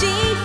she